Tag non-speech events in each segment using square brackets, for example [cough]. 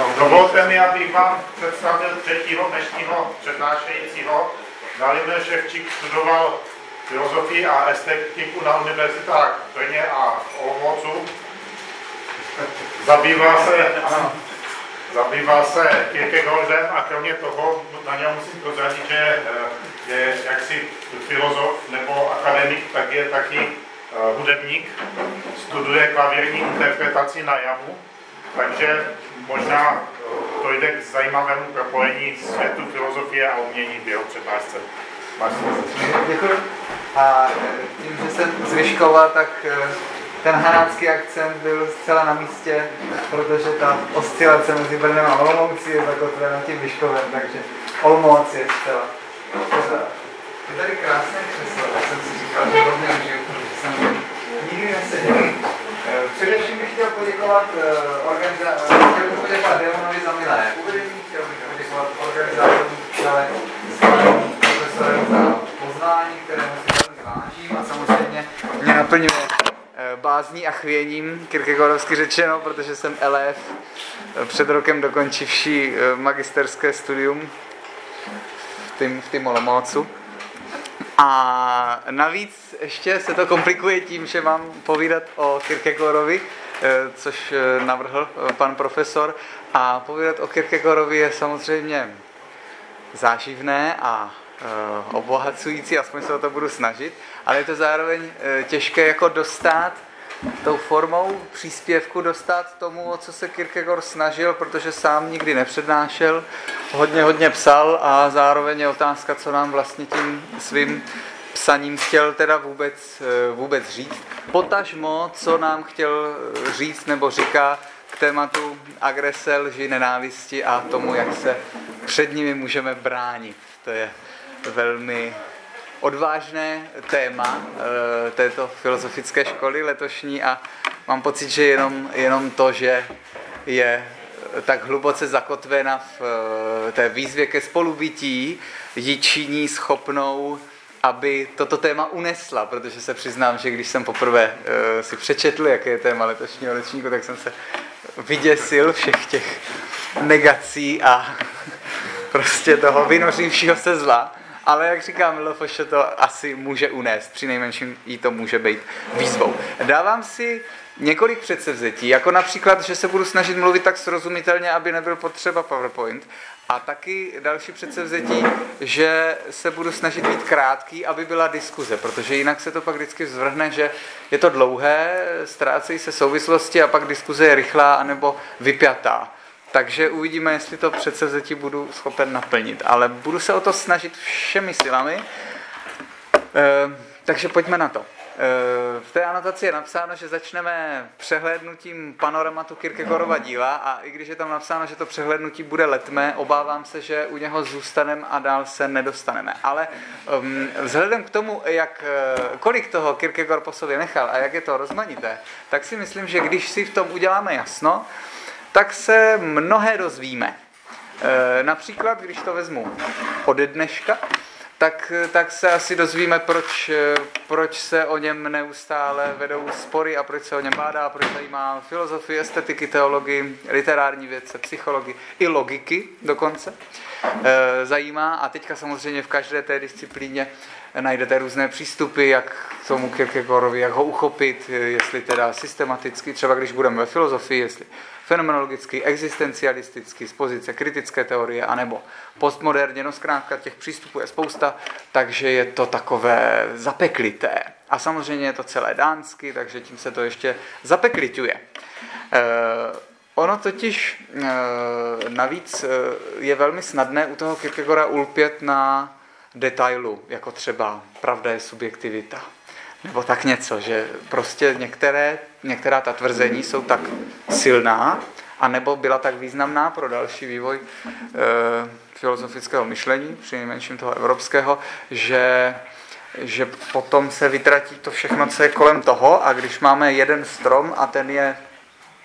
Dovolte mi, abych vám představil třetího dnešního přednášejícího. Dalibor Ševčík studoval filozofii a estetiku na univerzitách v Brně a v Olomoucu. Zabýval se, ano, zabýval se Kierkegaardem a kromě toho na něm musím prozradit, že eh, je jaksi filozof nebo akademik, tak je taky eh, hudebník, studuje klavírní interpretaci na jamu, takže možná eh, dojde k zajímavému propojení světu filozofie a umění v jeho přednášce. Děkuji. A tím, že jsem z Vyškova, tak ten hanácký akcent byl zcela na místě, protože ta oscilace mezi Brnem a Olomoucí je zakotvena tím Vyškovem, takže Olomouc je zcela. Je tady krásné křeslo, tak jsem si říkal, že hodně užiju, protože jsem nikdy neseděl. Především bych chtěl poděkovat eh, organizátorům, chtěl bych poděkovat za milé uvedení, chtěl bych poděkovat organizátorům, profesorem za poznání, kterému si velmi vážím a samozřejmě mě naplňuje Eh, bázní a chvěním, Kierkegaardovsky řečeno, protože jsem elef, eh, před rokem dokončivší magisterské studium v tím, v tím Olomoucu. A navíc ještě se to komplikuje tím, že mám povídat o Kierkegaardovi, což navrhl pan profesor. A povídat o Kierkegaardovi je samozřejmě záživné a obohacující, aspoň se o to budu snažit ale je to zároveň eh, těžké jako dostat tou formou příspěvku dostat tomu, o co se Kierkegaard snažil, protože sám nikdy nepřednášel, hodně, hodně psal a zároveň je otázka, co nám vlastně tím svým psaním chtěl teda vůbec, eh, vůbec říct. Potažmo, co nám chtěl říct nebo říká k tématu agrese, lži, nenávisti a tomu, jak se před nimi můžeme bránit. To je velmi odvážné téma e, této filozofické školy letošní a mám pocit, že jenom, jenom to, že je tak hluboce zakotvena v e, té výzvě ke spolubytí, ji činí schopnou, aby toto téma unesla, protože se přiznám, že když jsem poprvé e, si přečetl, jaké je téma letošního ročníku, tak jsem se vyděsil všech těch negací a [laughs] prostě toho vynořivšího se zla. Ale jak říkám, LFŠ to asi může unést, při nejmenším jí to může být výzvou. Dávám si několik předsevzetí, jako například, že se budu snažit mluvit tak srozumitelně, aby nebyl potřeba PowerPoint. A taky další předsevzetí, že se budu snažit být krátký, aby byla diskuze, protože jinak se to pak vždycky zvrhne, že je to dlouhé, ztrácejí se souvislosti a pak diskuze je rychlá anebo vypjatá. Takže uvidíme, jestli to předsevzetí budu schopen naplnit. Ale budu se o to snažit všemi silami. E, takže pojďme na to. E, v té anotaci je napsáno, že začneme přehlédnutím panoramatu Kierkegaardova díla a i když je tam napsáno, že to přehlédnutí bude letmé, obávám se, že u něho zůstaneme a dál se nedostaneme. Ale um, vzhledem k tomu, jak, kolik toho Kierkegaard po sobě nechal a jak je to rozmanité, tak si myslím, že když si v tom uděláme jasno, tak se mnohé dozvíme. E, například, když to vezmu ode dneška, tak, tak se asi dozvíme, proč, e, proč se o něm neustále vedou spory a proč se o něm bádá, proč zajímá filozofii, estetiky, teologii, literární vědce, psychologii i logiky dokonce. E, zajímá a teďka samozřejmě v každé té disciplíně najdete různé přístupy, jak tomu Kierkegaardovi, jak ho uchopit, jestli teda systematicky, třeba když budeme ve filozofii, jestli fenomenologicky, existencialisticky, z pozice kritické teorie, anebo postmoderně, no zkrátka těch přístupů je spousta, takže je to takové zapeklité. A samozřejmě je to celé dánsky, takže tím se to ještě zapeklituje. Eh, ono totiž eh, navíc eh, je velmi snadné u toho Kierkegaarda ulpět na detailu, jako třeba pravda je subjektivita, nebo tak něco, že prostě některé, některá ta tvrzení jsou tak silná, a nebo byla tak významná pro další vývoj e, filozofického myšlení, přinejmenším toho evropského, že, že potom se vytratí to všechno, co je kolem toho a když máme jeden strom a ten je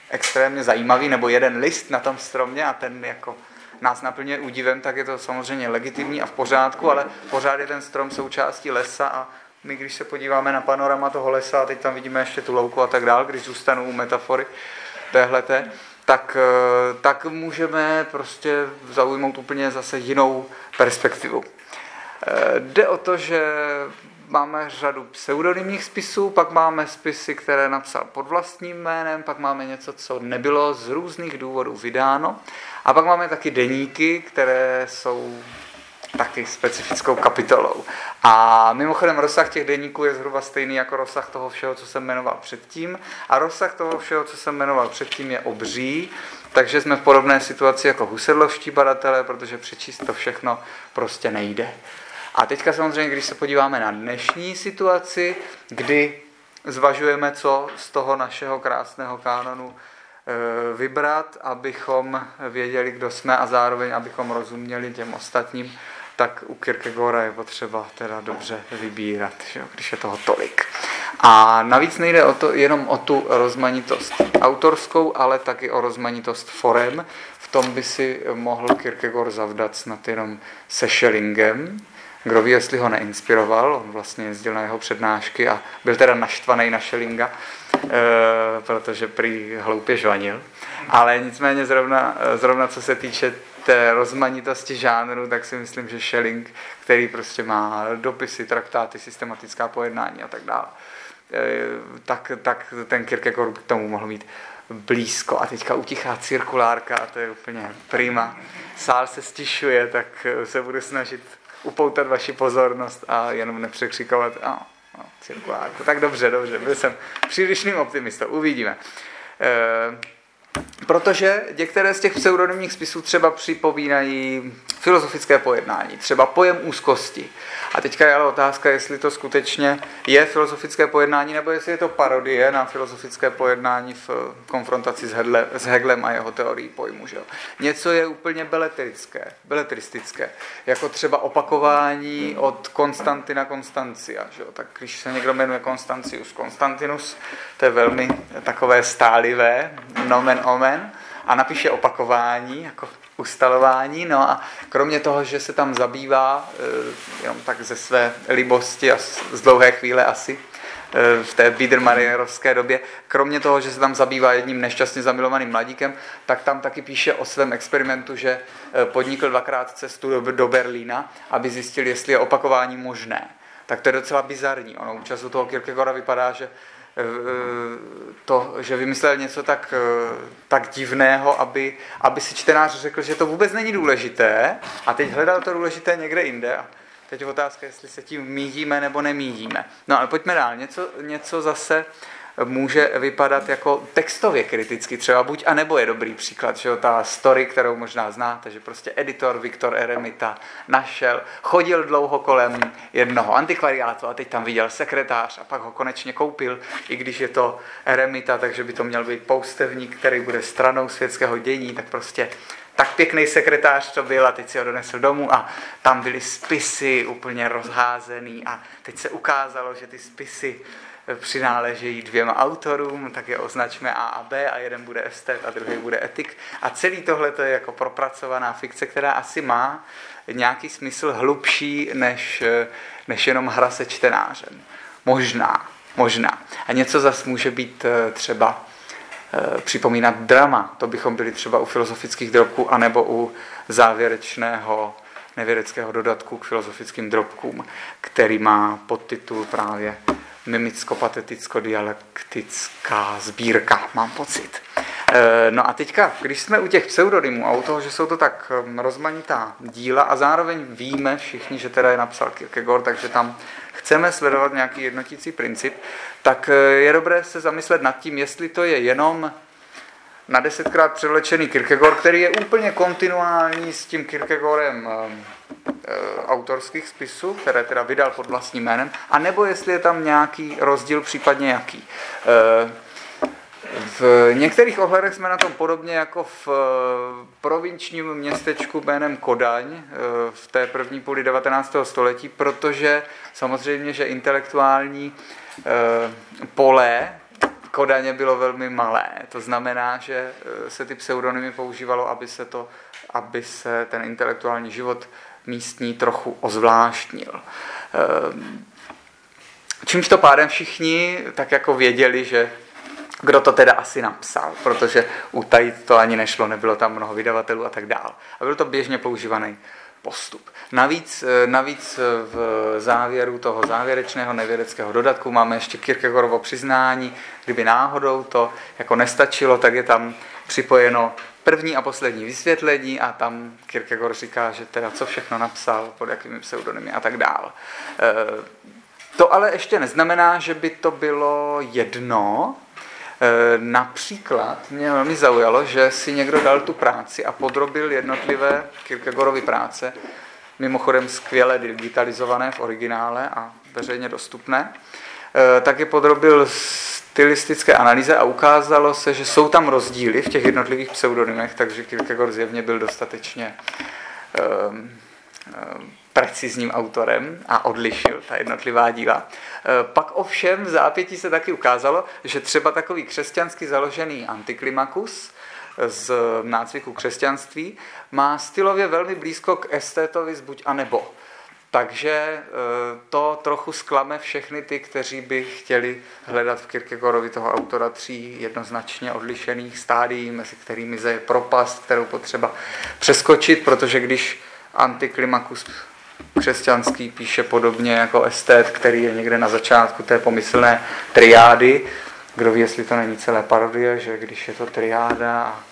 extrémně zajímavý, nebo jeden list na tom stromě a ten jako nás naplňuje údivem, tak je to samozřejmě legitimní a v pořádku, ale pořád je ten strom součástí lesa a my, když se podíváme na panorama toho lesa, a teď tam vidíme ještě tu louku a tak dál, když zůstanu u metafory téhleté, tak, eh, tak můžeme prostě zaujmout úplně zase jinou perspektivu. Eh, jde o to, že máme řadu pseudonymních spisů, pak máme spisy, které napsal pod vlastním jménem, pak máme něco, co nebylo z různých důvodů vydáno a pak máme taky deníky, které jsou taky specifickou kapitolou. A mimochodem rozsah těch deníků je zhruba stejný jako rozsah toho všeho, co jsem jmenoval předtím. A rozsah toho všeho, co jsem jmenoval předtím, je obří, takže jsme v podobné situaci jako husedlovští badatelé, protože přečíst to všechno prostě nejde. A teďka samozřejmě, když se podíváme na dnešní situaci, kdy zvažujeme, co z toho našeho krásného kánonu e, vybrat, abychom věděli, kdo jsme a zároveň abychom rozuměli těm ostatním, tak u Kierkegaarda je potřeba teda dobře vybírat, že jo, když je toho tolik. A navíc nejde o to, jenom o tu rozmanitost autorskou, ale taky o rozmanitost forem. V tom by si mohl Kierkegaard zavdat snad jenom se Schellingem, kdo ví, jestli ho neinspiroval, on vlastně jezdil na jeho přednášky a byl teda naštvaný na Schellinga, e, protože prý hloupě žvanil. Ale nicméně zrovna, zrovna co se týče té rozmanitosti žánru, tak si myslím, že Schelling, který prostě má dopisy, traktáty, systematická pojednání a tak dále, e, tak, tak ten Kierkegaard k tomu mohl mít blízko. A teďka utichá cirkulárka a to je úplně prima. Sál se stišuje, tak se budu snažit upoutat vaši pozornost a jenom nepřekřikovat a, no, cirkulárku. Tak dobře, dobře, byl jsem přílišným optimistou, uvidíme. E, Protože některé z těch pseudonymních spisů třeba připomínají filozofické pojednání, třeba pojem úzkosti. A teďka je ale otázka, jestli to skutečně je filozofické pojednání, nebo jestli je to parodie na filozofické pojednání v konfrontaci s, Hedle, s Heglem a jeho teorií pojmu. Že? Něco je úplně beletrické, beletristické, jako třeba opakování od Konstantina Konstancia. Že? Tak když se někdo jmenuje Konstancius Konstantinus, to je velmi takové stálivé, nomen omen, a napíše opakování, jako ustalování. No a kromě toho, že se tam zabývá eh, jenom tak ze své libosti a z dlouhé chvíle asi, eh, v té Biedermajerovské době. Kromě toho, že se tam zabývá jedním nešťastně zamilovaným mladíkem, tak tam taky píše o svém experimentu, že eh, podnikl dvakrát cestu do, Berlína, aby zjistil, jestli je opakování možné. Tak to je docela bizarní. Ono účast u toho Kierkegaarda vypadá, že to, že vymyslel něco tak, tak divného, aby, aby si čtenář řekl, že to vůbec není důležité a teď hledal to důležité někde jinde. A teď je otázka, jestli se tím míjíme nebo nemíjíme. No ale pojďme dál. Něco, něco zase může vypadat jako textově kriticky třeba buď, a nebo je dobrý příklad, že jo, ta story, kterou možná znáte, že prostě editor Viktor Eremita našel, chodil dlouho kolem jednoho antikvariátu a teď tam viděl sekretář a pak ho konečně koupil, i když je to Eremita, takže by to měl být poustevník, který bude stranou světského dění, tak prostě tak pěkný sekretář to byl a teď si ho donesl domů a tam byly spisy úplně rozházený a teď se ukázalo, že ty spisy přináležejí dvěma autorům, tak je označme A a B a jeden bude estet a druhý bude etik. A celý tohle to je jako propracovaná fikce, která asi má nějaký smysl hlubší než, než jenom hra se čtenářem. Možná, možná. A něco zas může být eh, třeba eh, připomínat drama. To bychom byli třeba u filozofických drobků anebo u závěrečného nevědeckého dodatku k filozofickým drobkům, který má podtitul právě mimicko-pateticko-dialektická sbírka, mám pocit. E, no a teďka, když jsme u těch pseudonymů a u toho, že jsou to tak rozmanitá díla a zároveň víme všichni, že teda je napsal Kierkegaard, takže tam chceme sledovat nějaký jednotící princip, tak e, je dobré se zamyslet nad tím, jestli to je jenom na desetkrát převlečený Kierkegaard, který je úplně kontinuální s tím Kierkegaardem hm, Eh, autorských spisů, které teda vydal pod vlastním jménem, a nebo jestli je tam nějaký rozdíl, případně jaký. Eh, v některých ohledech jsme na tom podobně jako v eh, provinčním městečku jménem Kodaň v té první půli 19. století, protože samozřejmě, že intelektuální pole Kodaně bylo velmi malé. To znamená, že se ty pseudonymy používalo, aby se, to, aby se ten intelektuální život místní trochu ozvláštnil. Ehm, čímž to pádem všichni tak jako věděli, že kdo to teda asi napsal, protože utajit to ani nešlo, nebylo tam mnoho vydavatelů a tak dál. A byl to běžně používaný postup. Navíc, eh, navíc eh, v závěru toho závěrečného nevědeckého dodatku máme ještě Kierkegaardovo přiznání, kdyby náhodou to jako nestačilo, tak je tam připojeno první a poslední vysvětlení a tam Kierkegaard říká, že teda co všechno napsal, pod jakými pseudonymy a tak dál. Eh, to ale ještě neznamená, že by to bylo jedno, Například mě velmi zaujalo, že si někdo dal tu práci a podrobil jednotlivé Kierkegaardovy práce mimochodem skvěle digitalizované v originále a veřejně dostupné, eh, tak je podrobil stylistické analýze a ukázalo se, že jsou tam rozdíly v těch jednotlivých pseudonymech, takže Kierkegaard zjevně byl dostatečně um, um, precizním autorem a odlišil ta jednotlivá díla. Eh, pak ovšem v zápětí se taky ukázalo, že třeba takový křesťansky založený antiklimakus, z nácviku křesťanství, má stylově velmi blízko k estétovi z buď a nebo. Takže e, to trochu sklame všechny ty, kteří by chtěli hledat v Kierkegaardovi toho autora tří jednoznačně odlišených stádií, mezi kterými je propast, kterou potřeba přeskočit, protože když Antiklimakus křesťanský píše podobně jako estet, který je někde na začátku té pomyslné triády, kdo ví, jestli to není celé parodie, že když je to triáda a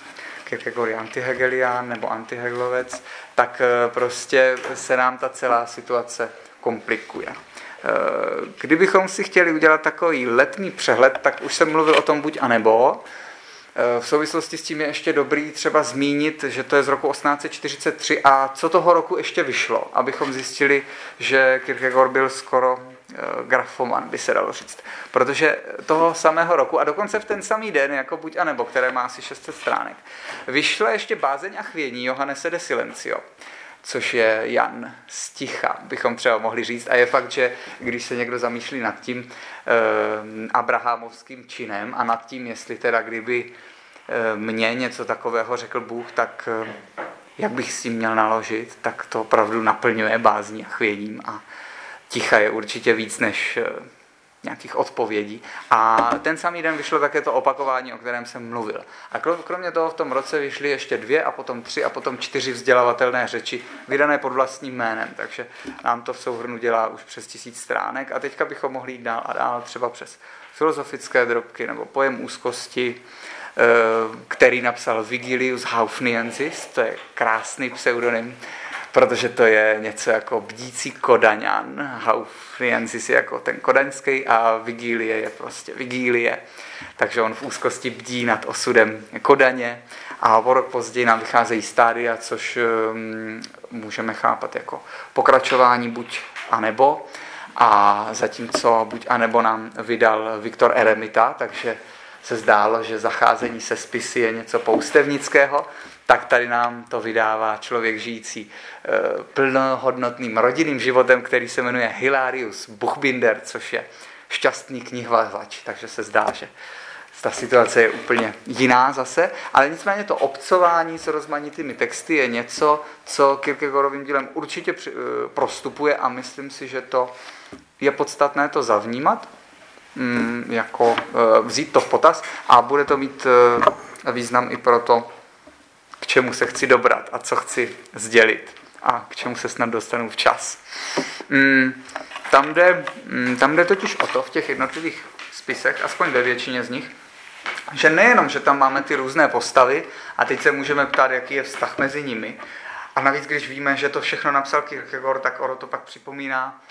Kierkegaard antihegelián nebo antiheglovec, tak eh, prostě se nám ta celá situace komplikuje. Eh, kdybychom si chtěli udělat takový letní přehled, tak už jsem mluvil o tom buď a nebo. Eh, v souvislosti s tím je ještě dobrý třeba zmínit, že to je z roku 1843 a co toho roku ještě vyšlo, abychom zjistili, že Kierkegaard byl skoro Eh, grafoman, by se dalo říct. Protože toho samého roku, a dokonce v ten samý den, jako buď a nebo, které má asi 600 stránek, vyšla ještě bázeň a chvění Johannese de Silencio, což je Jan Sticha, bychom třeba mohli říct. A je fakt, že když se někdo zamýšlí nad tím abrahamovským činem a nad tím, jestli teda kdyby eh, mně něco takového řekl Bůh, tak eh, jak bych s tím měl naložit, tak to opravdu naplňuje bázní a chvěním a ticha je určitě víc než eh, nějakých odpovědí. A ten samý den vyšlo také to opakování, o kterém jsem mluvil. A kromě toho v tom roce vyšly ještě dvě a potom tři a potom čtyři vzdělavatelné řeči, vydané pod vlastním jménem. Takže nám to v souhrnu dělá už přes tisíc stránek. A teďka bychom mohli jít dál a dál třeba přes filozofické drobky nebo pojem úzkosti, eh, který napsal Vigilius Haufniensis, to je krásný pseudonym protože to je něco jako bdící Kodaňan, Haufriensis je jako ten kodaňský a Vigílie je prostě Vigílie. Takže on v úzkosti bdí nad osudem Kodaně a o rok později nám vycházejí stádia, což um, můžeme chápat jako pokračování buď a nebo. A zatímco buď a nebo nám vydal Viktor Eremita, takže se zdálo, že zacházení se spisy je něco poustevnického, tak tady nám to vydává člověk žijící e, plnohodnotným rodinným životem, který se jmenuje Hilarius Buchbinder, což je šťastný knihvazač, takže se zdá, že ta situace je úplně jiná zase, ale nicméně to obcování s rozmanitými texty je něco, co Kierkegaardovým dílem určitě e, prostupuje a myslím si, že to je podstatné to zavnímat, mm, jako e, vzít to v potaz. A bude to mít význam i pro to, k čemu se chci dobrat a co chci sdělit a k čemu se snad dostanu včas. Mm, tam, jde, mm, tam jde totiž o to v těch jednotlivých spisech, aspoň ve většině z nich, že nejenom, že tam máme ty různé postavy a teď se můžeme ptát, jaký je vztah mezi nimi, a navíc, když víme, že to všechno napsal Kierkegaard, tak ono to pak připomíná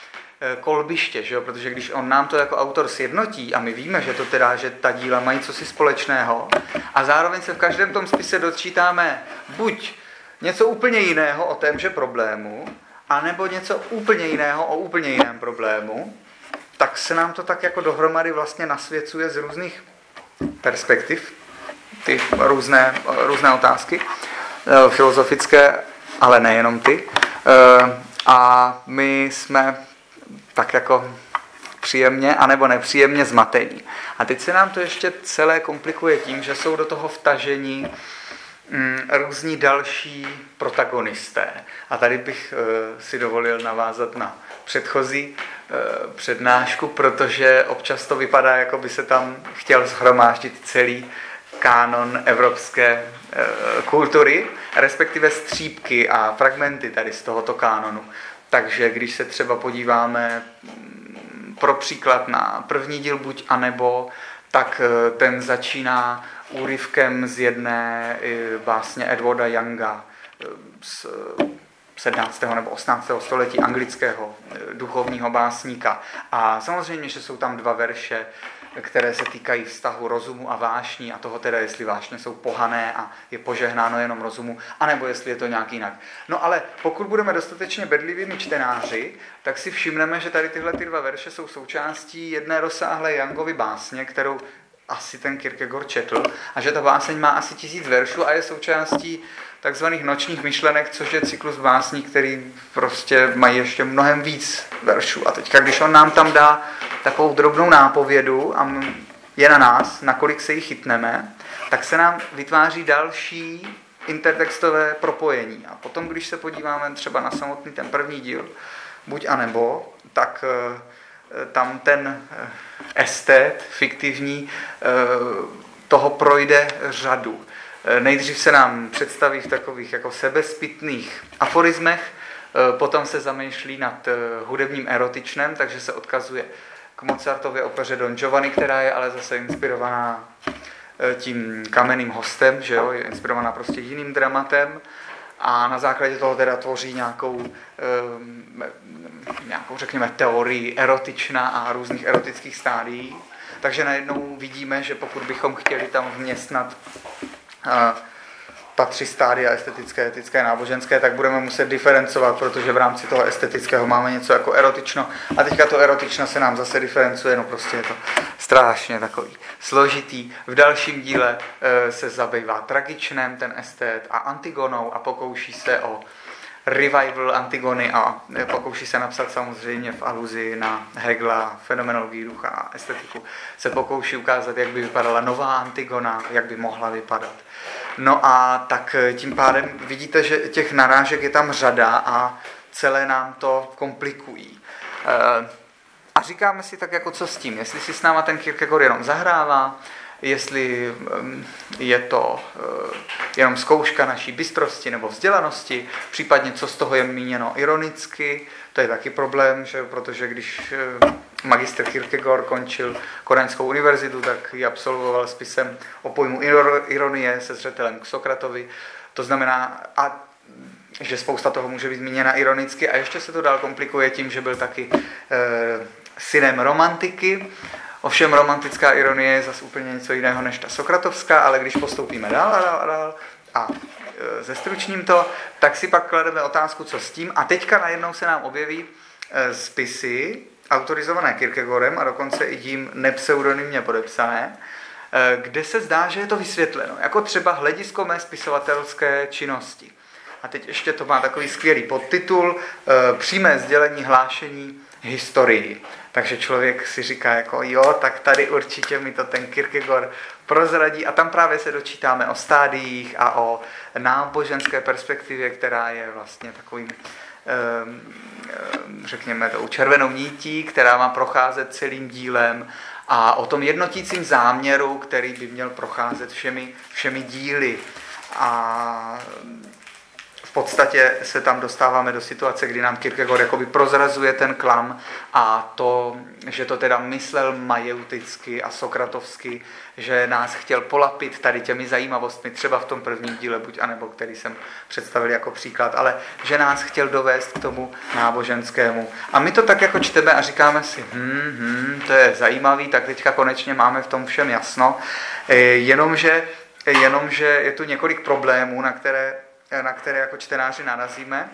kolbiště, že jo? protože když on nám to jako autor sjednotí a my víme, že to teda, že ta díla mají cosi společného a zároveň se v každém tom spise dočítáme buď něco úplně jiného o témže problému, anebo něco úplně jiného o úplně jiném problému, tak se nám to tak jako dohromady vlastně nasvěcuje z různých perspektiv, ty různé, různé otázky eh, filozofické, ale nejenom ty. Eh, a my jsme tak jako příjemně anebo nepříjemně zmatení. A teď se nám to ještě celé komplikuje tím, že jsou do toho vtažení mm, různí další protagonisté. A tady bych uh, si dovolil navázat na předchozí přednášku, protože občas to vypadá, jako by se tam chtěl zhromáždit celý kánon evropské eh, kultury, respektive střípky a fragmenty tady z tohoto kánonu. Takže když se třeba podíváme mm, pro příklad na první díl buď a nebo, tak eh, ten začíná úryvkem z jedné básně Edwarda Younga z 17. nebo 18. století anglického duchovního básníka. A samozřejmě, že jsou tam dva verše, které se týkají vztahu rozumu a vášní a toho teda, jestli vášně jsou pohané a je požehnáno jenom rozumu, anebo jestli je to nějak jinak. No ale pokud budeme dostatečně bedlivými čtenáři, tak si všimneme, že tady tyhle ty dva verše jsou součástí jedné rozsáhlé Youngovy básně, kterou asi ten Kierkegaard četl, a že ta báseň má asi tisíc veršů a je součástí takzvaných nočních myšlenek, což je cyklus básní, který prostě mají ještě mnohem víc veršů. A teďka, když on nám tam dá takovou drobnou nápovědu a je na nás, nakolik se ji chytneme, tak se nám vytváří další intertextové propojení. A potom, když se podíváme třeba na samotný ten první díl, buď a nebo, tak eh, tam ten eh, estet fiktivní eh, toho projde řadu. Nejdřív se nám představí v takových jako sebespitných aforismech, potom se zamýšlí nad hudebním erotičnem, takže se odkazuje k Mozartově opeře Don Giovanni, která je ale zase inspirovaná eh, tím kamenným hostem, že jo, je inspirovaná prostě jiným dramatem a na základě toho teda tvoří nějakou, eh, nějakou řekněme, teorii erotična a různých erotických stádií. Takže najednou vidíme, že pokud bychom chtěli tam vměstnat eh, patří stádia estetické, etické, náboženské, tak budeme muset diferencovat, protože v rámci toho estetického máme něco jako erotično a teďka to erotično se nám zase diferencuje, no prostě je to strašně takový složitý. V dalším díle e, se zabývá tragičnem ten estet a Antigonou a pokouší se o revival Antigony a pokouší se napsat samozřejmě v aluzi na Hegla, fenomenologii ducha a estetiku, se pokouší ukázat, jak by vypadala nová Antigona, jak by mohla vypadat. No a tak tím pádem vidíte, že těch narážek je tam řada a celé nám to komplikují. Eh, a říkáme si tak jako co s tím, jestli si s náma ten Kierkegaard jenom zahrává, jestli je to eh, jenom zkouška naší bystrosti nebo vzdělanosti, případně co z toho je míněno ironicky, to je taky problém, že, protože když magister Kierkegaard končil Koreňskou univerzitu, tak ji absolvoval spisem o pojmu ironie se zřetelem k Sokratovi. To znamená, a že spousta toho může být zmíněna ironicky a ještě se to dál komplikuje tím, že byl taky e, synem romantiky. Ovšem romantická ironie je zase úplně něco jiného než ta sokratovská, ale když postoupíme dál a dál a dál a e, zestručním to, tak si pak klademe otázku, co s tím. A teďka najednou se nám objeví e, spisy, autorizované Kierkegaardem a dokonce i tím nepseudonymně podepsané, eh, kde se zdá, že je to vysvětleno, jako třeba hledisko mé spisovatelské činnosti. A teď ještě to má takový skvělý podtitul Přímé sdělení hlášení historii. Takže člověk si říká jako jo, tak tady určitě mi to ten Kierkegaard prozradí a tam právě se dočítáme o stádiích a o náboženské perspektivě, která je vlastně takovým Ehm, ehm, řekněme, tou červenou nítí, která má procházet celým dílem a o tom jednotícím záměru, který by měl procházet všemi, všemi díly. A v podstatě se tam dostáváme do situace, kdy nám Kierkegaard jakoby prozrazuje ten klam a to, že to teda myslel majeuticky a sokratovsky, že nás chtěl polapit tady těmi zajímavostmi, třeba v tom prvním díle, buď anebo který jsem představil jako příklad, ale že nás chtěl dovést k tomu náboženskému. A my to tak jako čteme a říkáme si, hm, hm, to je zajímavý, tak teďka konečně máme v tom všem jasno, e, jenomže, jenomže je tu několik problémů, na které na které jako čtenáři narazíme.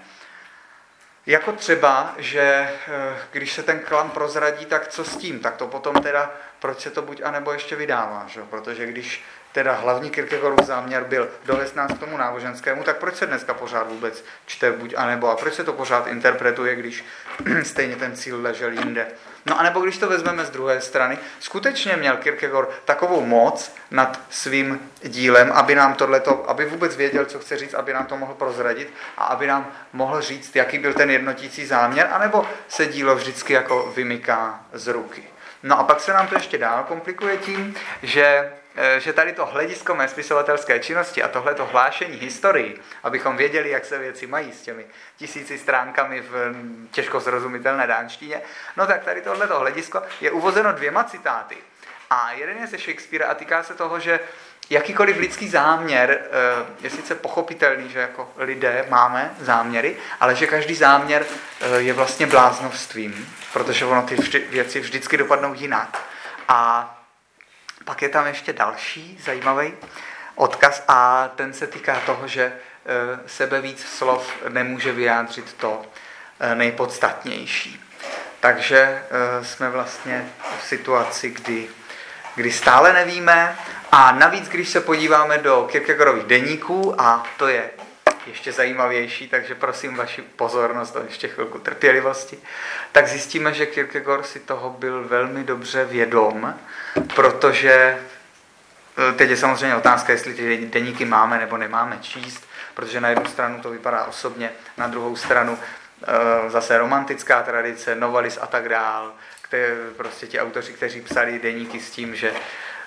Jako třeba, že eh, když se ten klan prozradí, tak co s tím? Tak to potom teda, proč se to buď anebo ještě vydává, že? protože když teda hlavní Kierkegaardův záměr byl dovést nás k tomu náboženskému, tak proč se dneska pořád vůbec čte buď anebo a proč se to pořád interpretuje, když [clears throat] stejně ten cíl ležel jinde. No a nebo když to vezmeme z druhé strany, skutečně měl Kierkegaard takovou moc nad svým dílem, aby nám tohleto, aby vůbec věděl, co chce říct, aby nám to mohl prozradit a aby nám mohl říct, jaký byl ten jednotící záměr, anebo se dílo vždycky jako vymyká z ruky. No a pak se nám to ještě dál komplikuje tím, že že tady to hledisko mé spisovatelské činnosti a tohleto hlášení historii, abychom věděli, jak se věci mají s těmi tisíci stránkami v těžko zrozumitelné dánštině, no tak tady tohleto hledisko je uvozeno dvěma citáty. A jeden je ze Shakespearea a týká se toho, že jakýkoliv lidský záměr eh, je sice pochopitelný, že jako lidé máme záměry, ale že každý záměr eh, je vlastně bláznovstvím, protože ono ty věci vždycky dopadnou jinak. A pak je tam ještě další zajímavý odkaz a ten se týká toho, že eh, sebe víc slov nemůže vyjádřit to eh, nejpodstatnější. Takže eh, jsme vlastně v situaci, kdy, kdy stále nevíme a navíc, když se podíváme do Kierkegaardových deníků, a to je ještě zajímavější, takže prosím vaši pozornost a ještě chvilku trpělivosti, tak zjistíme, že Kierkegaard si toho byl velmi dobře vědom, protože e, teď je samozřejmě otázka, jestli ty deníky máme nebo nemáme číst, protože na jednu stranu to vypadá osobně, na druhou stranu e, zase romantická tradice, novalis a tak dál, prostě ti autoři, kteří psali deníky s tím, že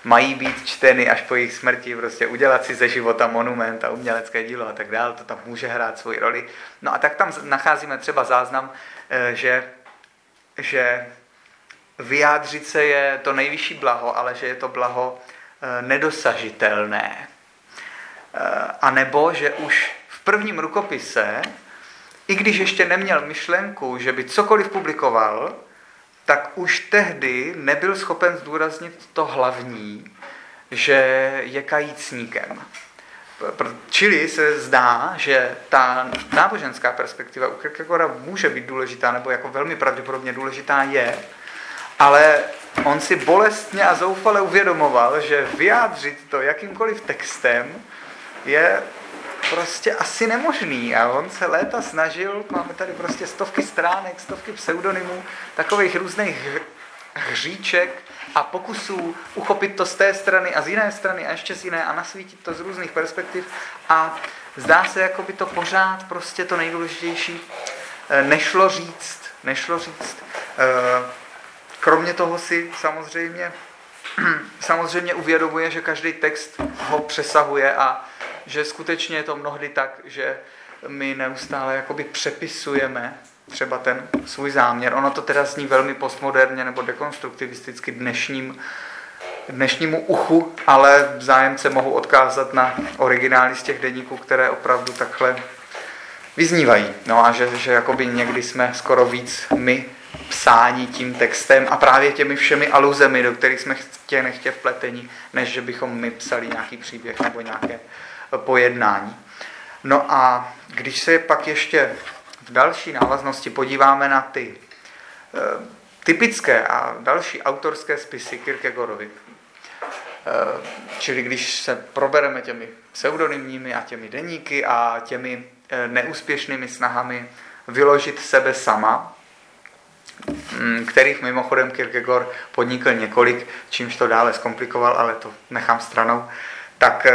mají být čteny až po jejich smrti, prostě udělat si ze života monument a umělecké dílo a tak dále, to tam může hrát svoji roli. No a tak tam nacházíme třeba záznam, e, že, že vyjádřit se je to nejvyšší blaho, ale že je to blaho e, nedosažitelné. E, a nebo, že už v prvním rukopise, i když ještě neměl myšlenku, že by cokoliv publikoval, tak už tehdy nebyl schopen zdůraznit to hlavní, že je kajícníkem. Čili se zdá, že ta náboženská perspektiva u Kierkegaarda může být důležitá, nebo jako velmi pravděpodobně důležitá je, ale on si bolestně a zoufale uvědomoval, že vyjádřit to jakýmkoliv textem je prostě asi nemožný. A on se léta snažil, máme tady prostě stovky stránek, stovky pseudonymů, takových různých hříček a pokusů uchopit to z té strany a z jiné strany a ještě z jiné a nasvítit to z různých perspektiv. A zdá se, jako by to pořád prostě to nejdůležitější eh, nešlo říct. Nešlo říct. Eh, kromě toho si samozřejmě [clears throat] samozřejmě uvědomuje, že každý text ho přesahuje a že skutečně je to mnohdy tak, že my neustále jakoby přepisujeme třeba ten svůj záměr. Ono to teda zní velmi postmoderně nebo dekonstruktivisticky dnešním, dnešnímu uchu, ale zájemce mohu odkázat na originály z těch deníků, které opravdu takhle vyznívají. No a že, že jakoby někdy jsme skoro víc my psání tím textem a právě těmi všemi aluzemi, do kterých jsme chtě nechtě vpletení, než že bychom my psali nějaký příběh nebo nějaké pojednání. No a když se pak ještě v další návaznosti podíváme na ty e, typické a další autorské spisy Kierkegaardovi, e, čili když se probereme těmi pseudonymními a těmi deníky a těmi e, neúspěšnými snahami vyložit sebe sama, kterých mimochodem Kierkegaard podnikl několik, čímž to dále zkomplikoval, ale to nechám stranou, tak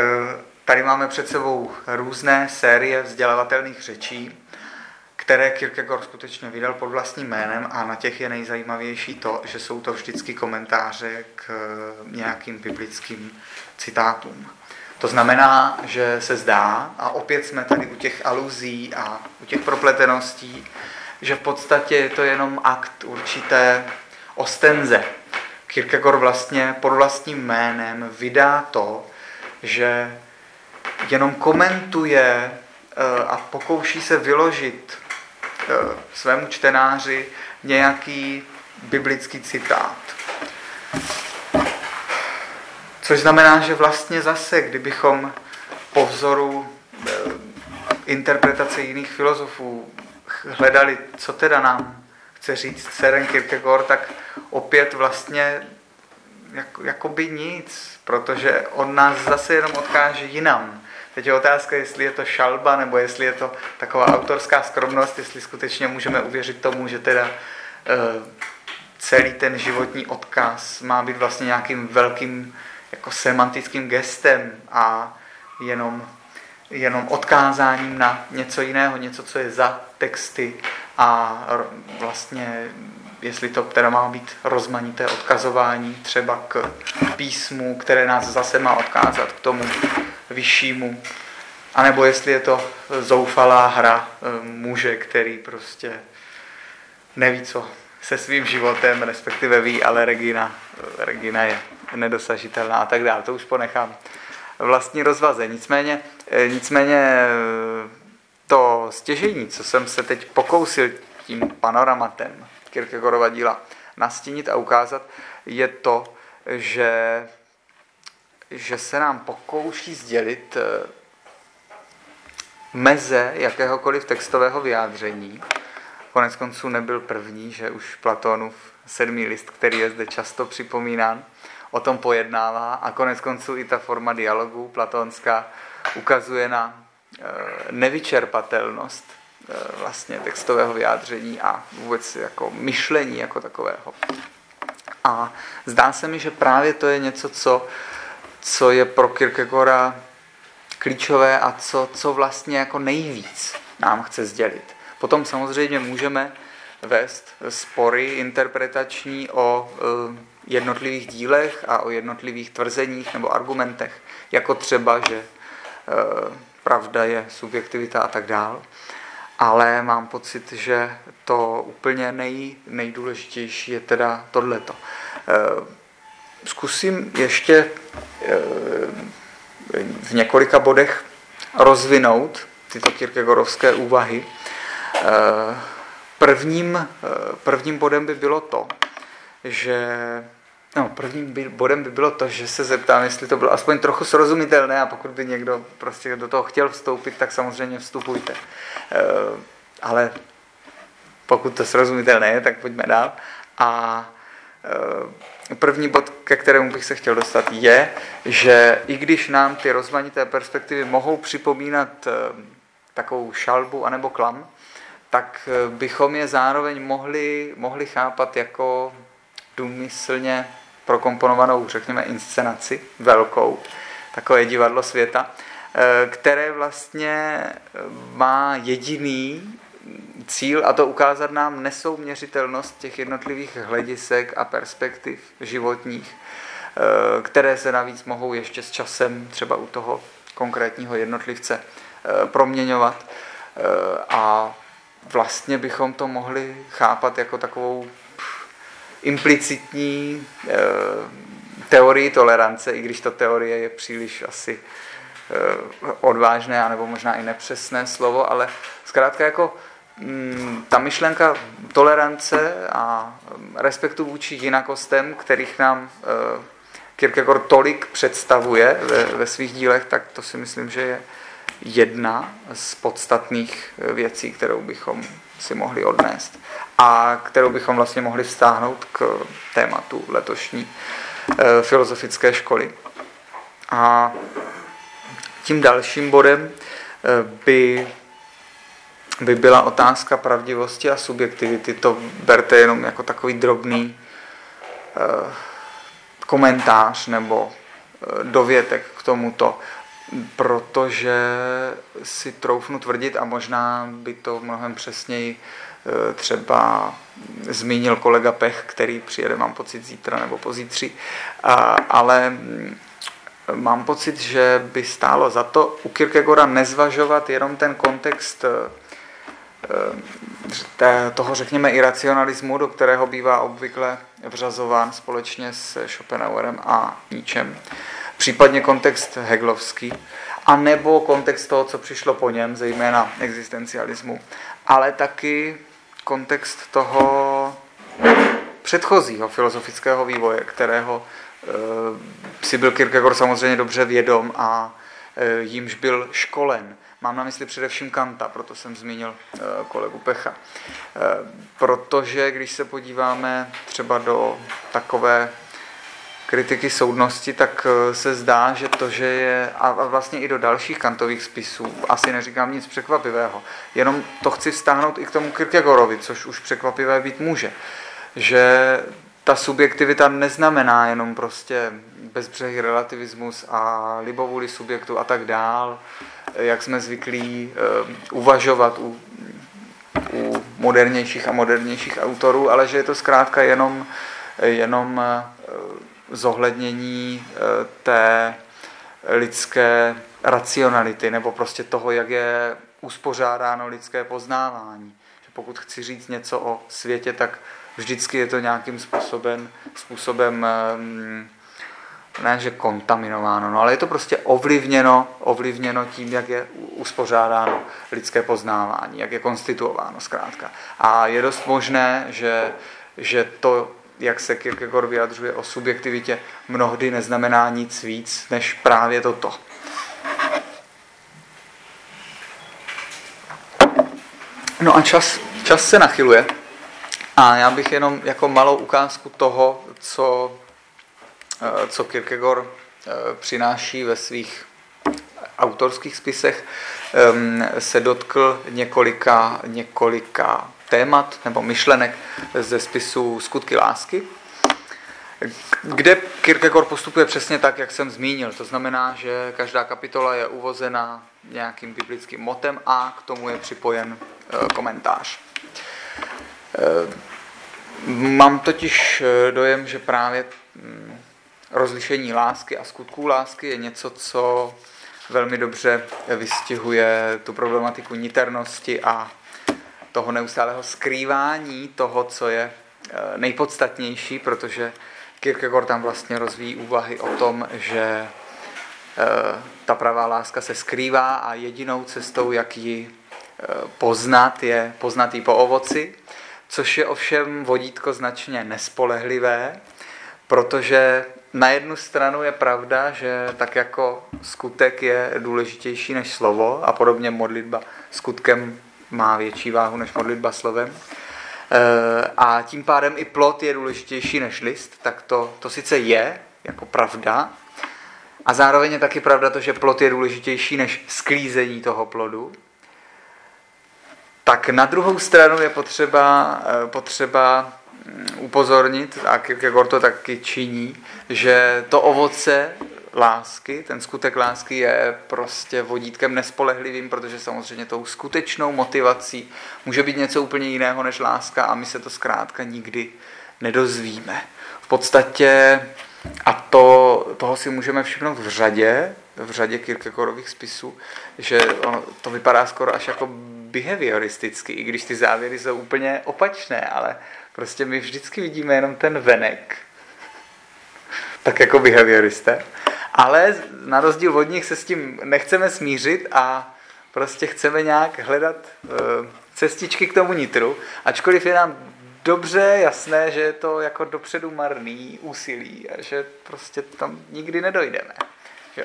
Tady máme před sebou různé série vzdělavatelných řečí, které Kierkegaard skutečně vydal pod vlastním jménem a na těch je nejzajímavější to, že jsou to vždycky komentáře k eh, nějakým biblickým citátům. To znamená, že se zdá, a opět jsme tady u těch aluzí a u těch propleteností, že v podstatě je to jenom akt určité ostenze. Kierkegaard vlastně pod vlastním jménem vydá to, že jenom komentuje eh, a pokouší se vyložit eh, svému čtenáři nějaký biblický citát. Což znamená, že vlastně zase, kdybychom po vzoru eh, interpretace jiných filozofů hledali, co teda nám chce říct Seren Kierkegaard, tak opět vlastně jako, jakoby nic, protože on nás zase jenom odkáže jinam. Teď je otázka, jestli je to šalba, nebo jestli je to taková autorská skromnost, jestli skutečně můžeme uvěřit tomu, že teda uh, celý ten životní odkaz má být vlastně nějakým velkým jako semantickým gestem a jenom, jenom odkázáním na něco jiného, něco, co je za texty a vlastně jestli to teda má být rozmanité odkazování třeba k písmu, které nás zase má odkázat k tomu vyššímu, anebo jestli je to zoufalá hra eh, muže, který prostě neví, co se svým životem, respektive ví, ale Regina, Regina je nedosažitelná a tak dále. To už ponechám vlastní rozvaze. Nicméně, eh, nicméně to stěžení, co jsem se teď pokousil tím panoramatem Kierkegaardova díla nastínit a ukázat, je to, že, že se nám pokouší sdělit eh, meze jakéhokoliv textového vyjádření. Konec konců nebyl první, že už Platonův sedmý list, který je zde často připomínán, o tom pojednává a konec konců i ta forma dialogu platonská ukazuje na eh, nevyčerpatelnost eh, vlastně textového vyjádření a vůbec jako myšlení jako takového. A zdá se mi, že právě to je něco, co, co je pro Kierkegaarda klíčové a co, co vlastně jako nejvíc nám chce sdělit. Potom samozřejmě můžeme vést spory interpretační o e, jednotlivých dílech a o jednotlivých tvrzeních nebo argumentech, jako třeba, že e, pravda je subjektivita a tak dál. Ale mám pocit, že to úplně nej, nejdůležitější je teda tohleto. E, zkusím ještě v několika bodech rozvinout tyto Kierkegaardovské úvahy. Prvním, prvním bodem by bylo to, že No, prvním bodem by bylo to, že se zeptám, jestli to bylo aspoň trochu srozumitelné a pokud by někdo prostě do toho chtěl vstoupit, tak samozřejmě vstupujte. Ale pokud to srozumitelné je, tak pojďme dál. A První bod, ke kterému bych se chtěl dostat, je, že i když nám ty rozmanité perspektivy mohou připomínat eh, takovou šalbu anebo klam, tak eh, bychom je zároveň mohli, mohli chápat jako důmyslně prokomponovanou, řekněme, inscenaci velkou, takové divadlo světa, eh, které vlastně má jediný cíl a to ukázat nám nesouměřitelnost těch jednotlivých hledisek a perspektiv životních, eh, které se navíc mohou ještě s časem třeba u toho konkrétního jednotlivce eh, proměňovat. Eh, a vlastně bychom to mohli chápat jako takovou implicitní teorii tolerance, i když ta teorie je příliš asi odvážné, anebo možná i nepřesné slovo, ale zkrátka jako Mm, ta myšlenka tolerance a respektu vůči jinakostem, kterých nám eh, Kierkegaard tolik představuje ve, ve svých dílech, tak to si myslím, že je jedna z podstatných eh, věcí, kterou bychom si mohli odnést a kterou bychom vlastně mohli vztáhnout k tématu letošní eh, filozofické školy. A tím dalším bodem by by byla otázka pravdivosti a subjektivity. To berte jenom jako takový drobný eh, komentář nebo eh, dovětek k tomuto, protože si troufnu tvrdit a možná by to mnohem přesněji eh, třeba zmínil kolega Pech, který přijede, mám pocit, zítra nebo pozítří, ale mm, mám pocit, že by stálo za to u Kierkegaarda nezvažovat jenom ten kontext té, toho, řekněme, iracionalismu, do kterého bývá obvykle vřazován společně s Schopenhauerem a Níčem, případně kontext heglovský, a nebo kontext toho, co přišlo po něm, zejména existencialismu, ale taky kontext toho předchozího filozofického vývoje, kterého e, si byl Kierkegaard samozřejmě dobře vědom a e, jímž byl školen. Mám na mysli především Kanta, proto jsem zmínil eh, kolegu Pecha. Eh, protože když se podíváme třeba do takové kritiky soudnosti, tak eh, se zdá, že to, že je, a vlastně i do dalších kantových spisů, asi neříkám nic překvapivého, jenom to chci vztáhnout i k tomu Kierkegaardovi, což už překvapivé být může, že ta subjektivita neznamená jenom prostě bezbřehý relativismus a libovůli subjektu a tak dál, jak jsme zvyklí uh, uvažovat u, u modernějších a modernějších autorů, ale že je to zkrátka jenom, jenom uh, zohlednění uh, té lidské racionality nebo prostě toho, jak je uspořádáno lidské poznávání. Že pokud chci říct něco o světě, tak vždycky je to nějakým způsobem, způsobem um, ne, že kontaminováno, no, ale je to prostě ovlivněno, ovlivněno tím, jak je uspořádáno lidské poznávání, jak je konstituováno zkrátka. A je dost možné, že, že to, jak se Kierkegaard vyjadřuje o subjektivitě, mnohdy neznamená nic víc, než právě toto. No a čas, čas se nachyluje. A já bych jenom jako malou ukázku toho, co Eh, co Kierkegaard eh, přináší ve svých autorských spisech, se dotkl několika, několika témat nebo myšlenek ze spisu Skutky lásky, kde Kierkegaard postupuje přesně tak, jak jsem zmínil. To znamená, že každá kapitola je uvozena nějakým biblickým motem a k tomu je připojen eh, komentář. Mám totiž dojem, že právě mm, rozlišení lásky a skutků lásky je něco, co velmi dobře vystihuje tu problematiku niternosti a toho neustálého skrývání toho, co je eh, nejpodstatnější, protože Kierkegaard tam vlastně rozvíjí úvahy o tom, že eh, ta pravá láska se skrývá a jedinou cestou, jak ji eh, poznat, je poznat ji po ovoci, což je ovšem vodítko značně nespolehlivé, protože na jednu stranu je pravda, že tak jako skutek je důležitější než slovo a podobně modlitba skutkem má větší váhu než modlitba slovem. E, a tím pádem i plot je důležitější než list, tak to, to sice je jako pravda, a zároveň je taky pravda to, že plot je důležitější než sklízení toho plodu. Tak na druhou stranu je potřeba, e, potřeba Mm, upozornit, a Kierkegaard to taky činí, že to ovoce lásky, ten skutek lásky je prostě vodítkem nespolehlivým, protože samozřejmě tou skutečnou motivací může být něco úplně jiného než láska a my se to zkrátka nikdy nedozvíme. V podstatě, a to, toho si můžeme všimnout v řadě, v řadě Kierkegaardových spisů, že ono, to vypadá skoro až jako behavioristicky, i když ty závěry jsou úplně opačné, ale Prostě my vždycky vidíme jenom ten venek, tak jako behavioristé, ale na rozdíl od nich se s tím nechceme smířit a prostě chceme nějak hledat uh, cestičky k tomu nitru, ačkoliv je nám dobře jasné, že je to jako dopředu marný úsilí a že prostě tam nikdy nedojdeme. Jo.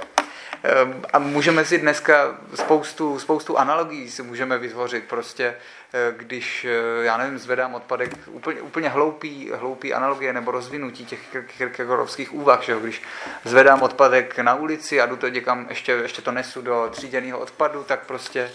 Ehm, a můžeme si dneska spoustu, spoustu analogií si můžeme vytvořit. Prostě eh, když, eh, já nevím, zvedám odpadek, úplně, úplně hloupý, hloupý analogie nebo rozvinutí těch kierkegaardovských úvah, že když zvedám odpadek na ulici a jdu to někam, ještě, ještě to nesu do tříděného odpadu, tak prostě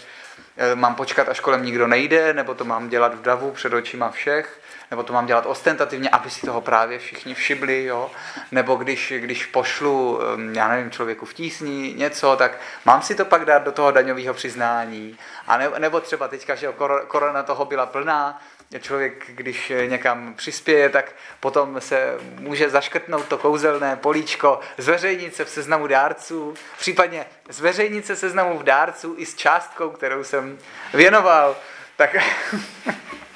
eh, mám počkat, až kolem nikdo nejde, nebo to mám dělat v davu před očima všech nebo to mám dělat ostentativně, aby si toho právě všichni všibli, jo? nebo když, když pošlu, já nevím, člověku v tísni něco, tak mám si to pak dát do toho daňového přiznání, a ne, nebo třeba teďka, že korona toho byla plná, člověk, když někam přispěje, tak potom se může zaškrtnout to kouzelné políčko, zveřejnit se v seznamu dárců, případně zveřejnit se seznamu v dárců i s částkou, kterou jsem věnoval. Tak [laughs]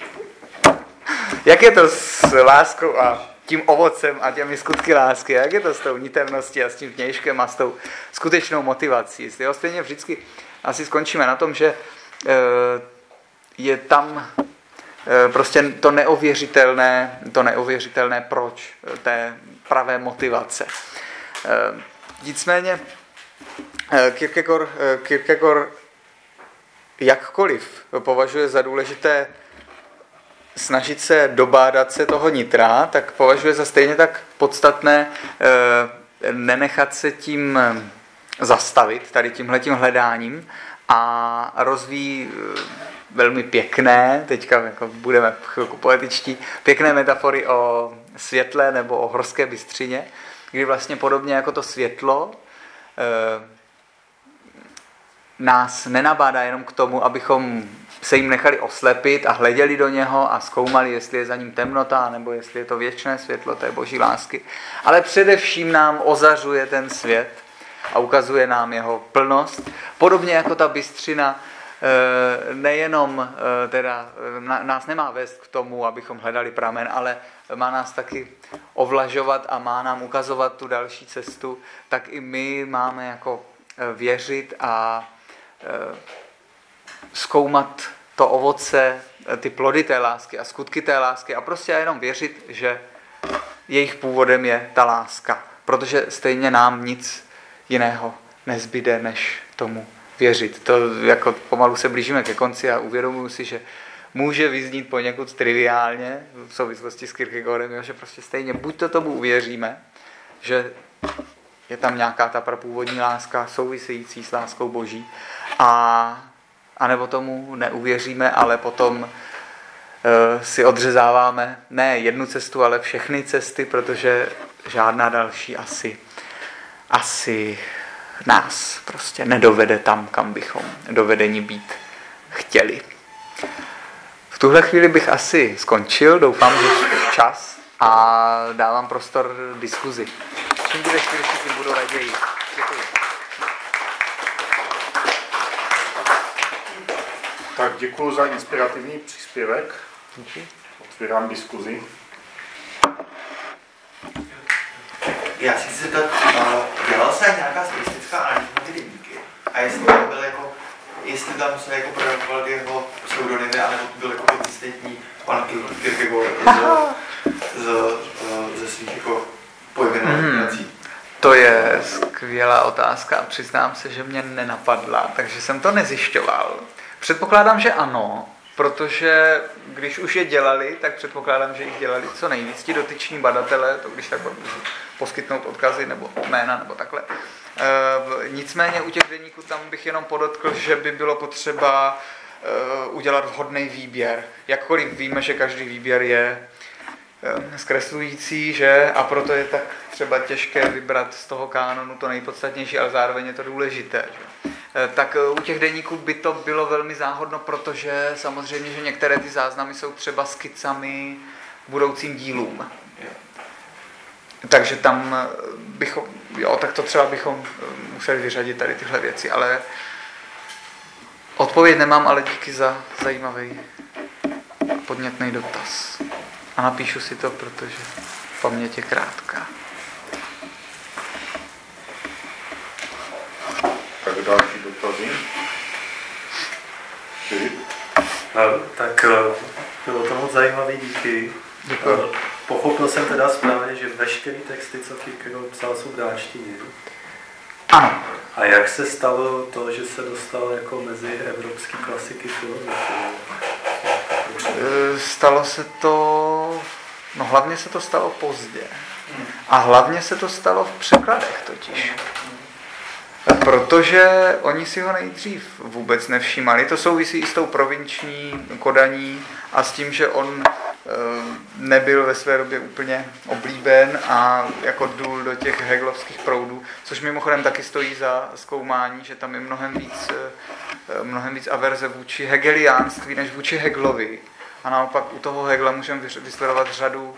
Jak je to s láskou a tím ovocem a těmi skutky lásky? Jak je to s tou niterností a s tím vnějškem a s tou skutečnou motivací? Jo, stejně vždycky asi skončíme na tom, že e, je tam e, prostě to neověřitelné, to neověřitelné proč té pravé motivace. Nicméně Kierkegaard, Kierkegaard jakkoliv považuje za důležité snažit se dobádat se toho nitra, tak považuje za stejně tak podstatné e, nenechat se tím zastavit, tady tímhletím hledáním a rozvíjí velmi pěkné, teďka jako budeme chvilku poetičtí, pěkné metafory o světle nebo o horské bystřině, kdy vlastně podobně jako to světlo nás nenabádá jenom k tomu, abychom se jim nechali oslepit a hleděli do něho a zkoumali, jestli je za ním temnota, nebo jestli je to věčné světlo té boží lásky, ale především nám ozařuje ten svět a ukazuje nám jeho plnost, podobně jako ta bystřina Eh, nejenom eh, teda eh, nás nemá vést k tomu, abychom hledali pramen, ale má nás taky ovlažovat a má nám ukazovat tu další cestu, tak i my máme jako věřit a zkoumat to ovoce, ty plody té lásky a skutky té lásky a prostě jenom věřit, že jejich původem je ta láska, protože stejně nám nic jiného nezbyde, než tomu věřit. To jako pomalu se blížíme ke konci a uvědomuji si, že může vyznít poněkud triviálně v souvislosti s Kierkegaardem, že prostě stejně buď to tomu uvěříme, že je tam nějaká ta prapůvodní láska související s láskou boží a anebo tomu neuvěříme, ale potom e, si odřezáváme ne jednu cestu, ale všechny cesty, protože žádná další asi, asi nás prostě nedovede tam, kam bychom dovedení být chtěli. V tuhle chvíli bych asi skončil, doufám, že čas a dávám prostor diskuzi. Čím budeš tím budu raději. Děkuji. Tak děkuji za inspirativní příspěvek. Otvírám diskuzi. Já si chci zeptat, dělal se nějaká statistická analýza ty? A jestli tam byl jako, jestli tam se jako projevoval jeho pseudonymy, anebo byl jako konzistentní pan Kierkegaard [laughs] z, z, ze svých jako pojmenovaných hmm. To je skvělá otázka a přiznám se, že mě nenapadla, takže jsem to nezjišťoval. Předpokládám, že ano, protože když už je dělali, tak předpokládám, že jich dělali co nejvíc ti dotyční badatelé, to když tak poskytnout odkazy nebo jména nebo takhle. E, nicméně u těch deníků tam bych jenom podotkl, že by bylo potřeba e, udělat vhodný výběr. Jakkoliv víme, že každý výběr je e, zkreslující, že? A proto je tak třeba těžké vybrat z toho kánonu to nejpodstatnější, ale zároveň je to důležité. Že? Tak u těch deníků by to bylo velmi záhodno, protože samozřejmě, že některé ty záznamy jsou třeba skicami budoucím dílům. Takže tam eh, bychom, jo, tak to třeba bychom eh, museli vyřadit tady tyhle věci, ale odpověď nemám, ale díky za zajímavý podnětný dotaz. A napíšu si to, protože paměť je krátká. Tak další dotazy. No, tak eh, bylo to moc zajímavé, díky. Děkuji. Pochopil jsem teda správně, že veškeré texty, co Kierkegaard psal, jsou v dánštině. Ano. A jak se stalo to, že se dostal jako mezi evropský klasiky filozofie? E, stalo se to, no hlavně se to stalo pozdě. A hlavně se to stalo v překladech totiž. Protože oni si ho nejdřív vůbec nevšímali. To souvisí i s tou provinční kodaní a s tím, že on Eh, nebyl ve své době úplně oblíben a jako důl do těch heglovských proudů, což mimochodem taky stojí za zkoumání, že tam je mnohem víc, eh, mnohem víc averze vůči hegeliánství než vůči Heglovi. A naopak u toho Hegla můžeme vysledovat řadu,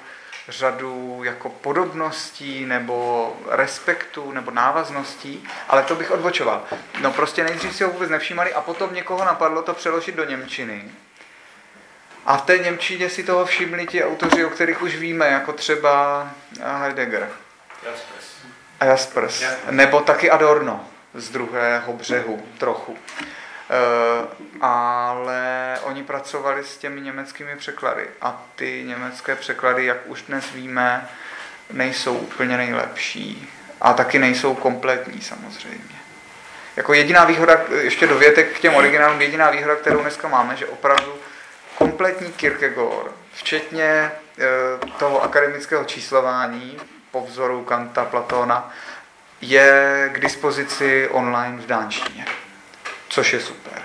řadu jako podobností nebo respektu nebo návazností, ale to bych odbočoval. No prostě nejdřív si ho vůbec nevšímali a potom někoho napadlo to přeložit do Němčiny a v té Němčině si toho všimli ti autoři, o kterých už víme, jako třeba Heidegger. Jaspers. A Jaspers. Jaspers. Nebo taky Adorno z druhého břehu trochu. E, ale oni pracovali s těmi německými překlady a ty německé překlady, jak už dnes víme, nejsou úplně nejlepší a taky nejsou kompletní samozřejmě. Jako jediná výhoda, ještě dovětek k těm originálům, jediná výhoda, kterou dneska máme, že opravdu kompletní Kierkegaard, včetně e, toho akademického číslování po vzoru Kanta, Platona, je k dispozici online v dánštině, což je super.